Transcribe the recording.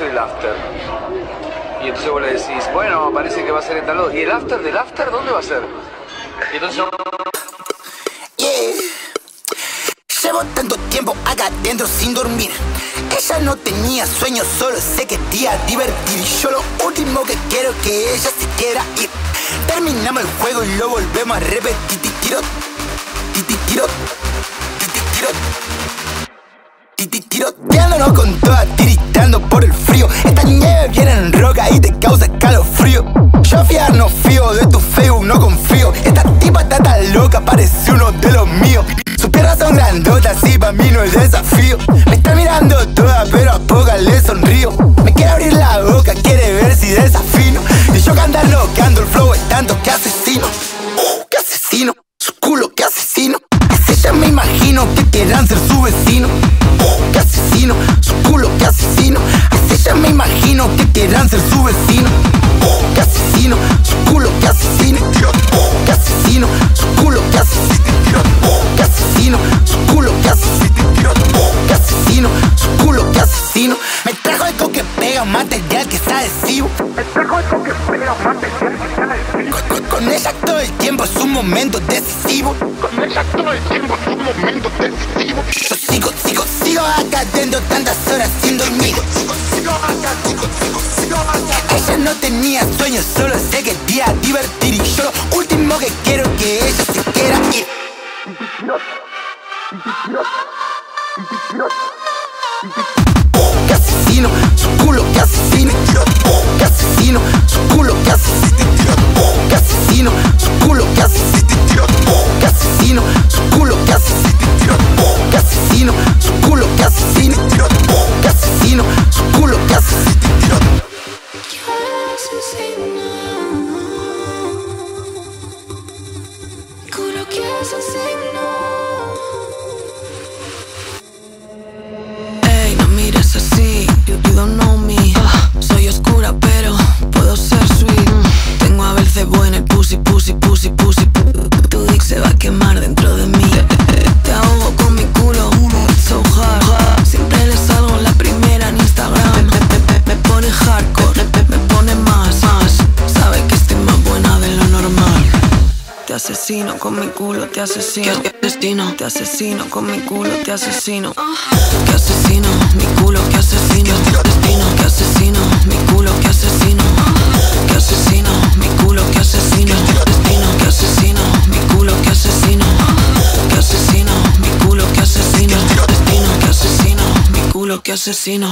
el after? Y entonces vos le decís, bueno, parece que va a ser en tal. ¿Y el after del after dónde va a ser? Entonces Yeah. Llevo tanto tiempo acá adentro sin dormir. Ella no tenía sueño, solo se quería divertir. Y yo lo último que quiero es que ella se quiera ir. Terminamos el juego y lo volvemos a repetir. Tiro, tiro, tiro, tiro. Titi tiroteándonos con todas Ella me imagino que quieran ser su vecino. Uh, que asesino, su culo que asesino. Uh, que asesino, su culo que asesino. Uh, que asesino, su culo que asesino. Uh, que asesino, su culo que asesino. Me trajo algo que pega material que está adhesivo. Me trajo algo que pega material que está adhesivo. Con, con- con ella todo el tiempo es un momento decisivo. Con ella todo el tiempo es un momento decisivo. Yo sigo, sigo, sigo acá adentro tantas horas sin dormir. Sigo, sigo no tenía sueños, solo se quería divertir. Y yo lo último que quiero que ella se quiera ir. su culo asesino, con mi culo te asesino. Que asesino, te asesino, con mi culo te asesino. Que asesino, mi culo que asesino. Que asesino, que asesino, mi culo que asesino. Que asesino, mi culo que asesino. Destino, Que asesino, mi culo que asesino. Que asesino, mi culo que asesino. Destino, Que asesino, mi culo que asesino.